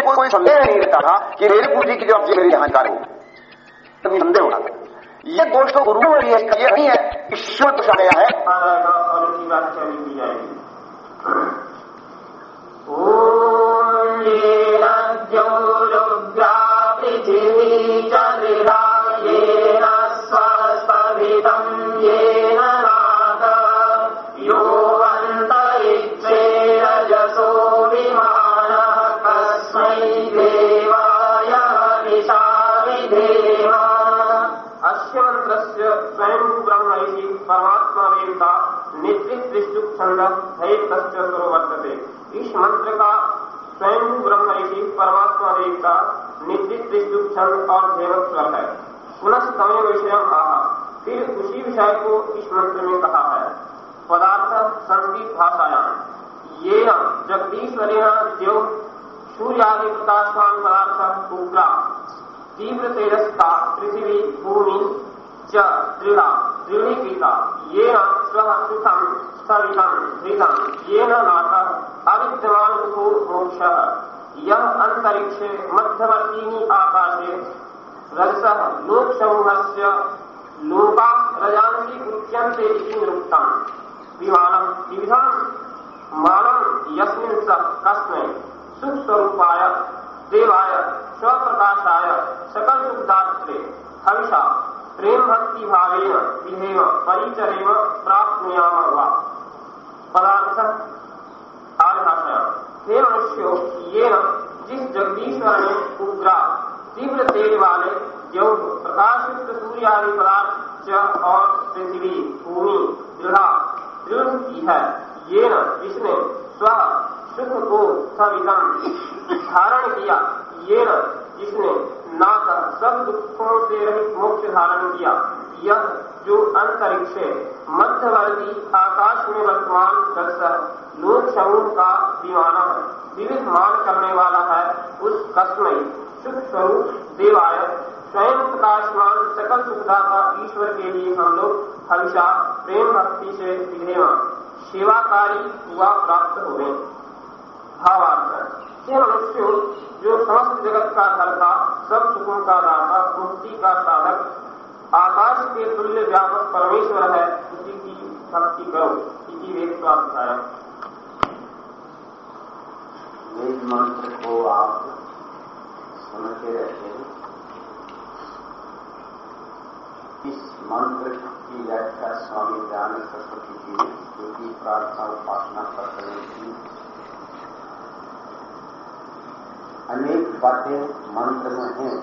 को कोई संदेह नहीं रहता था कि मेरी पूजी की जवाब मेरी यहाँ कार्य हो। तभी संदेह होना ये दोष तो गुरु है, ये नहीं है, ईश्वर आ गया है। ओम ये राज्यो रुद्रा पृथ्वी चंद्रा येन स्वस्पवितं येन स्वयं ब्रह्म इति परमात्मा निश्चित दृष्टुप छंद धैर्यश्च वर्तते। इस मंत्र का स्वयं ब्रह्म इति परमात्मा देवता निश्चित दृष्टुप छंद और देवत स्वर है। पुनः समय विषय कहा फिर उसी विषय को इस मंत्र में कहा है। पदार्थ संस्कृत भाषायाम। ये जगदीश्वरेण देव सूर्यादि प्रकाशमान पदार्थ उग्रा। तीव्र तेजस्ता पृथ्वी भूमि च सुखं सुखो मोक्षः। यः अन्तरिक्षे मध्यवर्तीनि आकाशे, रजसः लोका रजांसि उच्यन्ते इति निरुक्तम् विमानं विविधं, मानं यस्मिन् स कस्मै, सुखस्वरूपाय, देवाय, स्वप्रकाशाय सकल हविषा। प्रेम भक्ति भावेन विधेव परिचरेव प्राप्नुयाम। वा पदार्थ आधाशय हे मनुष्यो ये जिस जगदीश्वर ने उग्रा, तीव्र तेज वाले जो प्रकाशित सूर्य आदि पदार्थ और पृथ्वी, भूमि दृढ़ा दृढ़ की है ये न जिसने स्व सुख को सवितम धारण किया ये न जिसने नाथ सब दुखों से रहित मोक्ष धारण किया। यह जो अंतरिक्ष है, मध्यवर्ती आकाश में वर्तमान दर्शक लोक समूह का दीवाना है विविध मान करने वाला है, उस कस्मय सुख स्वरूप देवाय, स्वयं प्रकाशमान सकल सुखदाता ईश्वर के लिए हम लोग हमेशा प्रेम भक्ति से सेवाकारी हुआ प्राप्त हो गए। भावार्थ ये मनुष्य जो समस्त जगत का धरता सब सुखों का दाता मुक्ति का साधक। आकाश के तुल्य व्यापक परमेश्वर है, उसी की भक्ति करो, इसी वेद प्राप्त है वेद मंत्र को आप सुनते रहते हैं। इस मंत्र की व्याख्या स्वामी दयानंद सरस्वती जी ने, जो कि प्रार्थना उपासना कर रहे थी अनेक बातें मंत्र में हैं।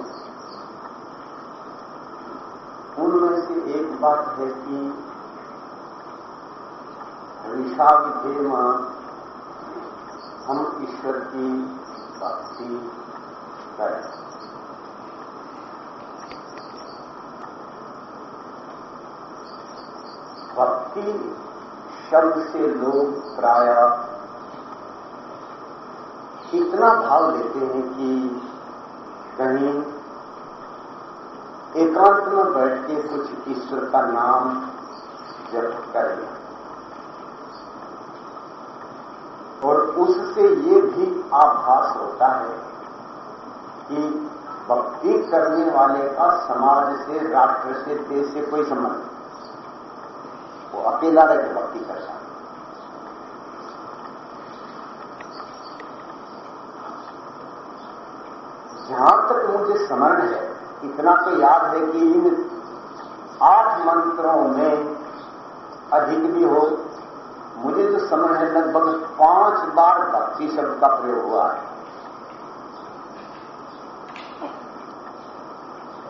उनमें से एक बात है कि ऋषा विधेय हम ईश्वर की भक्ति करें। भक्ति शब्द से लोग प्राय इतना भाव लेते हैं कि कहीं एकांत में बैठ के कुछ ईश्वर का नाम जप करें। और उससे ये भी आभास होता है कि भक्ति करने वाले का समाज से, राष्ट्र से, देश से कोई संबंध वो अकेला रहकर भक्ति कर सकता जहाँ तक मुझे स्मरण है, इतना तो याद है कि इन आठ मंत्रों में अधिक भी हो, मुझे जो समझ है लगभग पाँच बार भक्ति शब्द का प्रयोग हुआ है।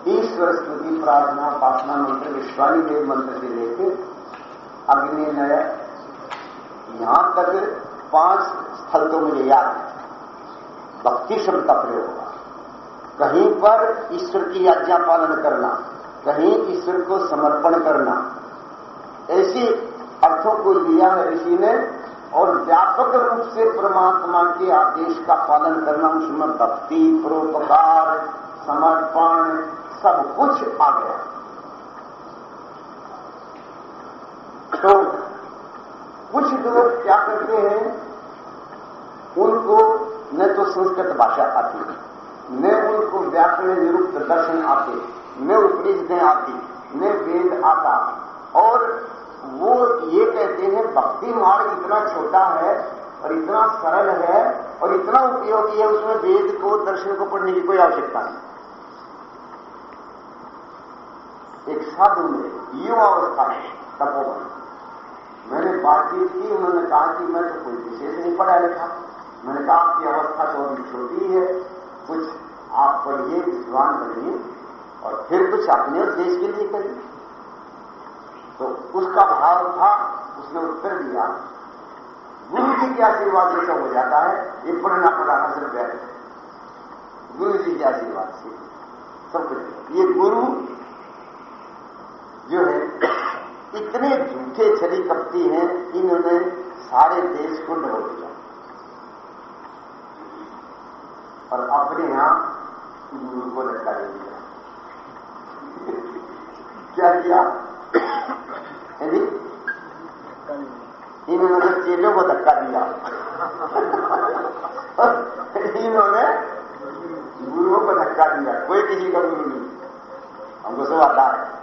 ईश्वर स्तुति, प्रार्थना, उपासना, मंत्र विश्वानी देव मंत्र से लेकर अग्नि, नय, यहाँ तक पाँच स्थल तो मुझे याद है। भक्ति शब्द का प्रयोग हुआ। कहीं पर ईश्वर की आज्ञा पालन करना, कहीं ईश्वर को समर्पण करना। ऐसी अर्थों को लिया है ऋषि ने और व्यापक रूप से परमात्मा के आदेश का पालन करना उसमें भक्ति, परोपकार, समर्पण, सब कुछ आ गया। तो कुछ लोग क्या करते हैं? उनको न तो संस्कृत भाषा आती न उनको व्याकरण निरुक्त दर्शन आते न उपनिषदें आती न वेद आता। और वो ये कहते हैं, भक्ति मार्ग इतना छोटा है और इतना सरल है और इतना उपयोगी है, उसमें वेद को, दर्शन को पढ़ने की कोई आवश्यकता नहीं। एक साधु में युवा अवस्था में तपोवन मैंने बातचीत की, उन्होंने कहा कि मैं तो कोई विशेष नहीं पढ़ा लिखा। मैंने कहा, आपकी अवस्था तो अभी छोटी है। कुछ आप पढ़िए विद्वान बनिए और फिर कुछ अपने और देश के लिए करिए। तो उसका भाव था, उसने उत्तर दिया। गुरु जी के आशीर्वाद से हो जाता है, ये पढ़ना पढ़ाना सिर्फ़ बैठ गुरु जी के आशीर्वाद से सब कुछ ये गुरु जो है, इतने झूठे छली कपती हैं, इन्होंने सारे देश को डरो दिया। और अपने यहाँ गुरु को लटका दिया। क्या किया? इन्होंने चेलों को धक्का दिया। इन्होंने गुरुओं को धक्का दिया। कोई किसी का गुरु नहीं। हमको सब आता है।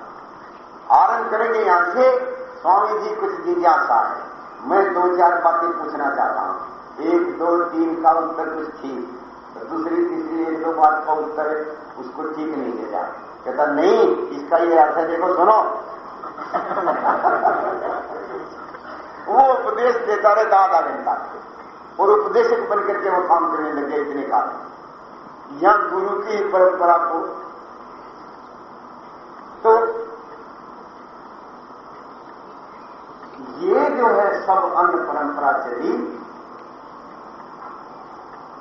आरंभ करेंगे यहाँ से। स्वामी जी, कुछ जिज्ञासा है। मैं दो चार बातें पूछना चाहता हूँ। एक, दो, तीन का उत्तर कुछ ठीक। दूसरी तीसरी एक दो बात का उत्तर है, उसको ठीक नहीं दे जाए कहता, नहीं, इसका ये अर्थ है, देखो, सुनो। वो उपदेश देता रहे आधा घंटा और उपदेशक बन करके वो काम करने लगे इतने काल। यहाँ गुरु की परंपरा को तो ये जो है सब अन्य परंपरा चली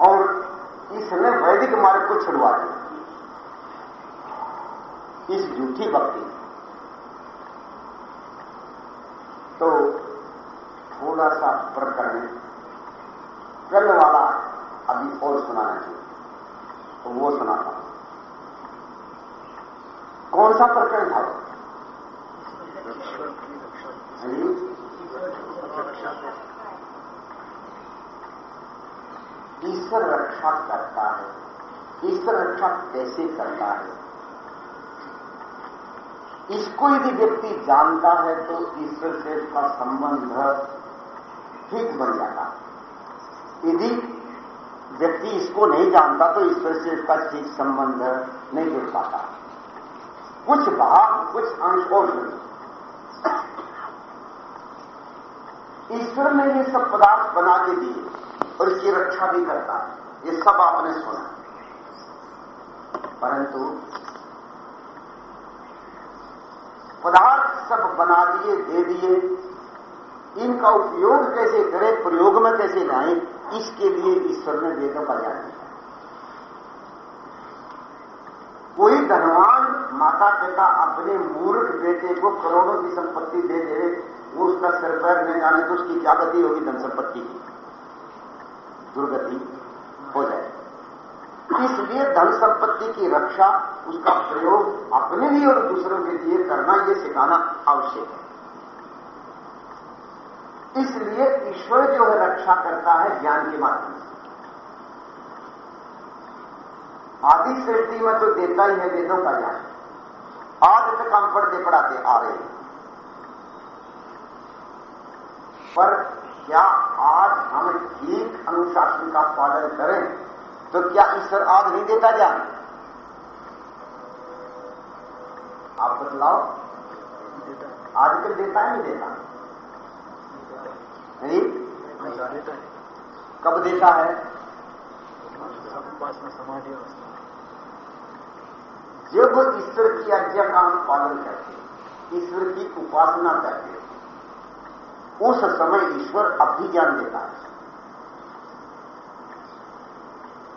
और इसने वैदिक मार्ग को छुड़वा दिया इस झूठी भक्ति। तो थोड़ा सा प्रकरण कल वाला अभी और सुनाना चाहिए तो वो सुनाता कौन सा प्रकरण था? ईश्वर रक्षा करता है। ईश्वर रक्षा कैसे करता है। इसको यदि व्यक्ति जानता है तो ईश्वर से उसका संबंध ठीक बन जाता यदि व्यक्ति इसको नहीं जानता तो ईश्वर से इसका ठीक संबंध नहीं जुड़ पाता। कुछ भाग, कुछ अंश और ईश्वर ने ये सब पदार्थ बना के दिए और इसकी रक्षा भी करता है। ये सब आपने सुना परंतु पदार्थ सब बना दिए, दे दिए। इनका उपयोग कैसे करें, प्रयोग में कैसे लाएँ, इसके लिए ईश्वर ने वेदों ज्ञान दिया। कोई धनवान माता पिता अपने मूर्ख बेटे को करोड़ों की संपत्ति दे दे वो उसका सिर पैर नहीं जाने तो उसकी क्या गति होगी धन संपत्ति की? दुर्गति। इसलिए धन संपत्ति की रक्षा, उसका प्रयोग अपने लिए और दूसरों के लिए करना यह सिखाना आवश्यक है। इसलिए ईश्वर जो है, रक्षा करता है ज्ञान के माध्यम से। आदि सृष्टि में तो देता ही है, वेदों का ज्ञान। आज तक हम पढ़ते पढ़ाते आ रहे हैं। पर क्या आज हम ठीक अनुशासन का पालन करें? तो क्या ईश्वर आज नहीं देता ज्ञान आप बतलाओ। आजकल देता है, नहीं देता नहीं? कब देता है? जब ईश्वर की आज्ञा का हम पालन करते ईश्वर की उपासना करते उस समय ईश्वर अब भी ज्ञान देता है।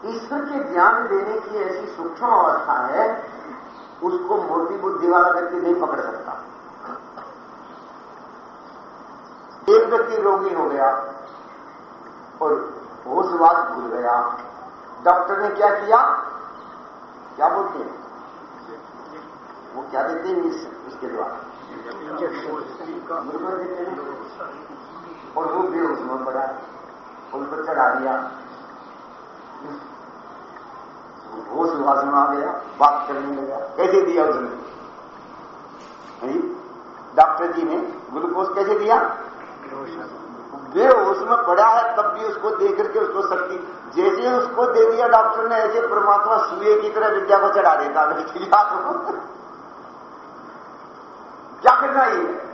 ईश्वर के ज्ञान देने की ऐसी सूक्ष्म अवस्था है उसको मोटी बुद्धि वाला व्यक्ति नहीं पकड़ सकता। एक व्यक्ति रोगी हो गया और होशवास भूल गया। डॉक्टर ने क्या किया? क्या बोलते हैं? वो क्या देते हैं इस, इसके द्वारा? और वो बेहोश में पड़ा उन पर चढ़ा दिया। वास में आ गया, बात करने लगा। कैसे दिया उसने? डॉक्टर जी ने ग्लूकोज कैसे दिया? बेहोश। में पड़ा है, तब भी उसको देख करके उसको शक्ति। जैसे उसको दे दिया डॉक्टर ने, ऐसे परमात्मा सूर्य की तरह विद्या को चढ़ा देता है। क्या करना ये?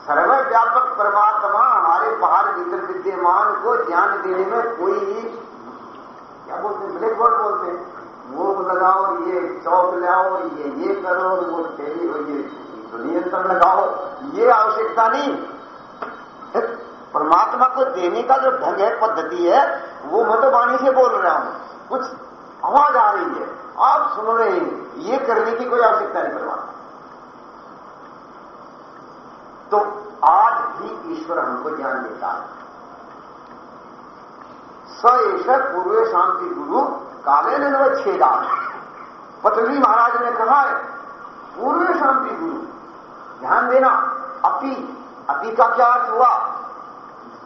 सर्वव्यापक परमात्मा हमारे बाहर भीतर विद्यमान को ज्ञान देने में कोई क्या बोलते हैं? ब्लैक बोर्ड बोलते हैं? वो लगाओ ये चौक लाओ, ये ये करो, वो टेली ये नियंत्रण लगाओ। ये आवश्यकता नहीं। परमात्मा को देने का जो ढंग है, पद्धति है, वो मैं तो वाणी से बोल रहा हूँ। कुछ आवाज़ आ रही है। आप सुन रहे हैं। ये करने की कोई आवश्यकता नहीं परमात्मा। तो आज भी ईश्वर हमको ज्ञान देता है। स ईश्वर पूर्व शांति गुरु काले छेदा पतंजलि महाराज ने कहा है पूर्व शांति गुरु, ध्यान देना अपी अपी का क्या अर्थ हुआ?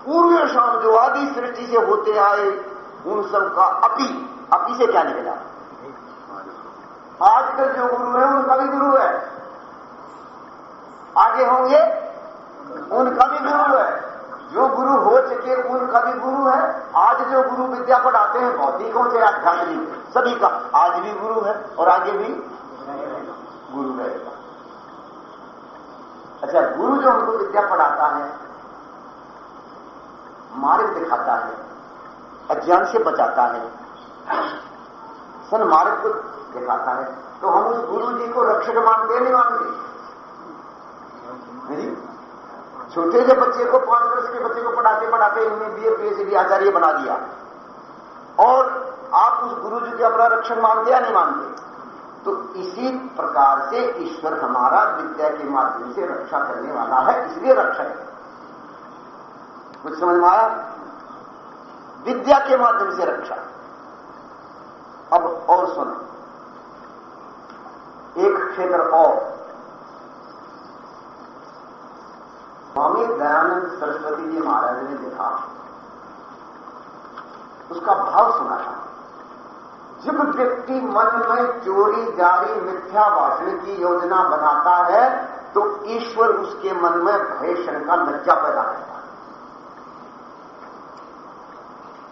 पूर्व शाम जो आदि सृष्टि से होते आए, उन सब का अपी अपी से क्या निकला? आज आजकल जो गुरु है, उनका भी गुरु है। आगे होंगे, उनका भी गुरु है। जो गुरु हो चुके उनका भी गुरु है। आज जो गुरु विद्या पढ़ाते हैं भौतिकों से आध्यात्मिक, सभी का आज भी गुरु है और आगे भी गुरु रहेगा अच्छा गुरु जो हमको विद्या पढ़ाता है, मार्ग दिखाता है, अज्ञान से बचाता है सन मार्ग को दिखाता है तो हम उस गुरु जी को रक्षक मानते नहीं मानते नहीं छोटे से बच्चे को पाँच वर्ष के बच्चे को पढ़ाते पढ़ाते इन्हें बी ए पीएचडी आचार्य बना दिया। और आप उस गुरु जी को अपना रक्षण मानते या नहीं मानते? तो इसी प्रकार से ईश्वर हमारा विद्या के माध्यम से रक्षा करने वाला है, इसलिए रक्षक है। कुछ समझ में आया? विद्या के माध्यम से रक्षा। अब और सुनो। एक क्षेत्र और स्वामी दयानंद सरस्वती जी महाराज ने लिखा उसका भाव सुना था। जब व्यक्ति मन में चोरी, जारी, मिथ्या भाषण की योजना बनाता है तो ईश्वर उसके मन में भय क्षण का लज्जा पैदा करता है।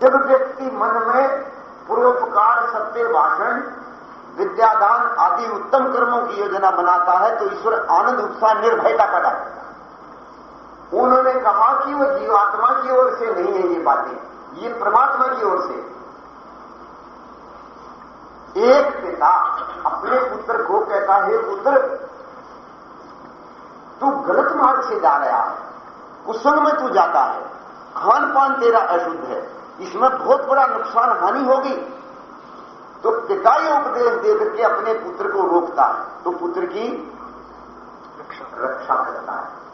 जब व्यक्ति मन में पूर्वोपकार, सत्य भाषण, विद्यादान आदि उत्तम कर्मों की योजना बनाता है तो ईश्वर आनंद, उत्साह, निर्भयता पैदा करता है। उन्होंने कहा कि वो जीवात्मा की ओर से नहीं है ये बातें। ये परमात्मा की ओर से। एक पिता अपने पुत्र को कहता है, पुत्र, तू गलत मार्ग से जा रहा है। कुसंग में तू जाता है। खान पान तेरा अशुद्ध है। इसमें बहुत बड़ा नुकसान, हानि होगी। तो पिता ये उपदेश देकर के अपने पुत्र को रोकता है। तो पुत्र की रक्षा करता है।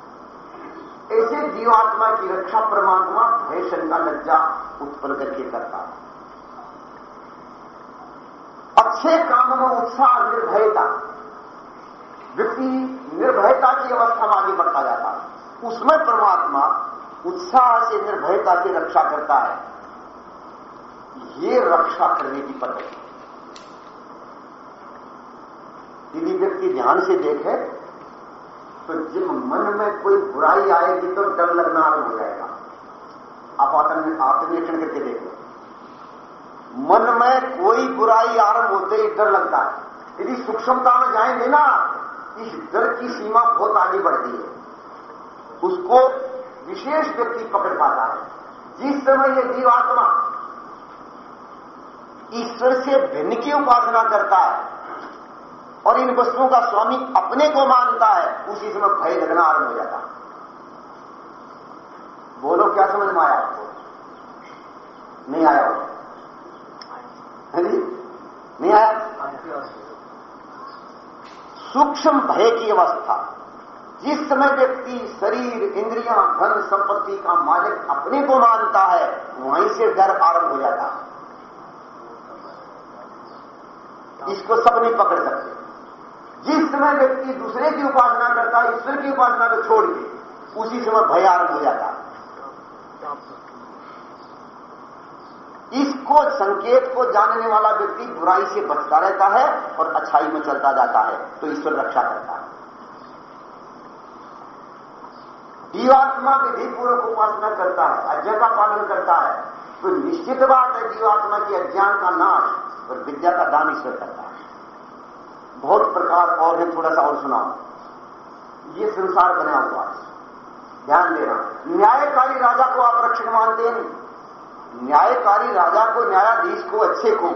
ऐसे जीवात्मा की रक्षा परमात्मा भय शंका लज्जा उत्पन्न करके करता है। अच्छे काम में उत्साह निर्भयता, व्यक्ति निर्भयता की अवस्था में आगे बढ़ता जाता है। उसमें परमात्मा उत्साह से निर्भयता की रक्षा करता है। ये रक्षा करने की पद्धति। यदि व्यक्ति ध्यान से देखे तो जब मन में कोई बुराई आएगी तो डर लगना आरंभ हो जाएगा। आप आत्मनिरीक्षण करके देखो मन में कोई बुराई आरंभ होते ही डर लगता है। यदि सूक्ष्मता में जाएँगे ना, इस डर की सीमा बहुत आगे बढ़ती है। उसको विशेष व्यक्ति पकड़ पाता है। जिस समय यह जीवात्मा ईश्वर से भिन्न की उपासना करता है और इन वस्तुओं का स्वामी अपने को मानता है, उसी समय भय लगना आरंभ हो जाता बोलो क्या समझ में आया? आपको नहीं आया हो जी? नहीं आया? सूक्ष्म भय की अवस्था। जिस समय व्यक्ति शरीर, इंद्रियाँ, धन, संपत्ति का मालिक अपने को मानता है, वहीं से डर आरंभ हो जाता। इसको सब नहीं पकड़ सकते जिस समय व्यक्ति दूसरे की उपासना करता है ईश्वर की उपासना को छोड़ के, उसी समय भय आरंभ हो जाता। इसको, संकेत को जानने वाला व्यक्ति बुराई से बचता रहता है और अच्छाई में चलता जाता है तो ईश्वर रक्षा करता है। जीवात्मा विधि पूर्वक उपासना करता है, आज्ञा का पालन करता है। तो निश्चित बात है, जीवात्मा की अज्ञान का नाश और विद्या का दान ईश्वर करता है। बहुत प्रकार और है थोड़ा सा और सुनाओ ये संसार बना हुआ ध्यान देना। न्यायकारी राजा को आप रक्षक मानते हैं? न्यायकारी राजा को, न्यायाधीश को, अच्छे को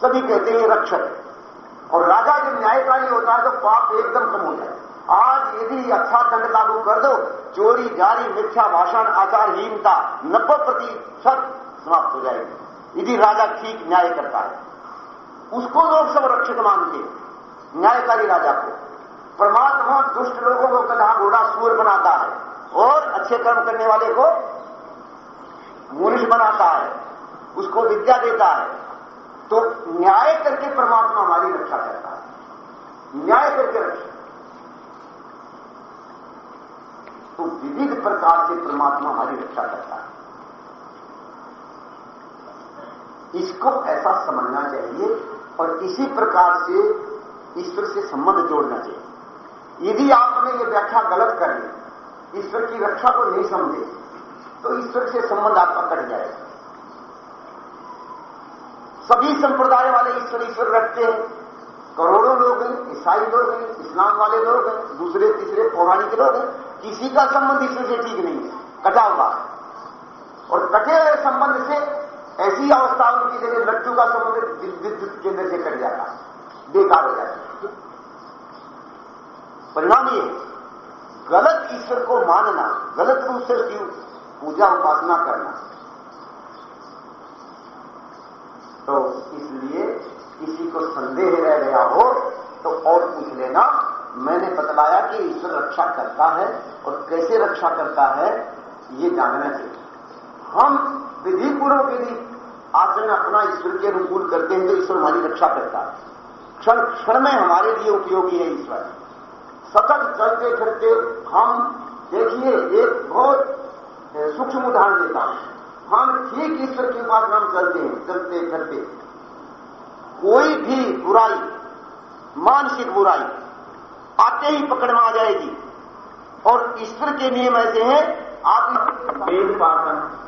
सभी कहते हैं रक्षक। और राजा जब न्यायकारी होता है तो पाप एकदम कम हो जाए आज यदि अच्छा दंड लागू कर दो, चोरी, जारी, मिथ्या, भाषण, आचारहीनता नब्बे प्रतिशत समाप्त हो जाएगी। यदि राजा ठीक न्याय करता है, उसको लोग सब रक्षक मानते हैं। न्यायकारी राजा को। परमात्मा दुष्ट लोगों को कदा घोड़ा सूर बनाता है और अच्छे कर्म करने वाले को मनुष्य बनाता है, उसको विद्या देता है। तो न्याय करके परमात्मा हमारी रक्षा करता है। न्याय करके रक्षा। तो विविध प्रकार से परमात्मा हमारी रक्षा करता है। इसको ऐसा समझना चाहिए और इसी प्रकार से ईश्वर से संबंध जोड़ना चाहिए। यदि आपने ये व्याख्या गलत कर ली, ईश्वर की रक्षा को नहीं समझे तो ईश्वर से संबंध आपका कट जाएगा। सभी संप्रदाय वाले ईश्वर ईश्वर रखते हैं। करोड़ों लोग हैं, ईसाई लोग हैं, इस्लाम वाले लोग हैं, दूसरे, तीसरे, पौराणिक लोग हैं। किसी का संबंध ईश्वर से ठीक नहीं है। कटा हुआ। और कटे हुए संबंध से ऐसी अवस्था उनकी जगह लट्टू का संबंध विद्युत केंद्र से कट जाता बेकार हो जाता परिणाम ये गलत ईश्वर को मानना, गलत रूप से उसकी पूजा उपासना करना। तो इसलिए किसी को संदेह रह गया हो तो और पूछ लेना, मैंने बतलाया कि ईश्वर रक्षा करता है और कैसे रक्षा करता है, ये जानना चाहिए। हम विधि पूर्वक यदि आचरण अपना ईश्वर के अनुकूल करते हैं तो ईश्वर हमारी रक्षा करता है। क्षण क्षण में हमारे लिए उपयोगी है ईश्वर। सतत चलते फिरते हम देखिए, एक बहुत सूक्ष्म उदाहरण देता हूँ। हम ठीक ईश्वर की उपासना में चलते हैं, चलते फिरते। कोई भी बुराई, मानसिक बुराई, आते ही पकड़ में आ जाएगी। और ईश्वर के नियम ऐसे हैं, आप वेद पाठन।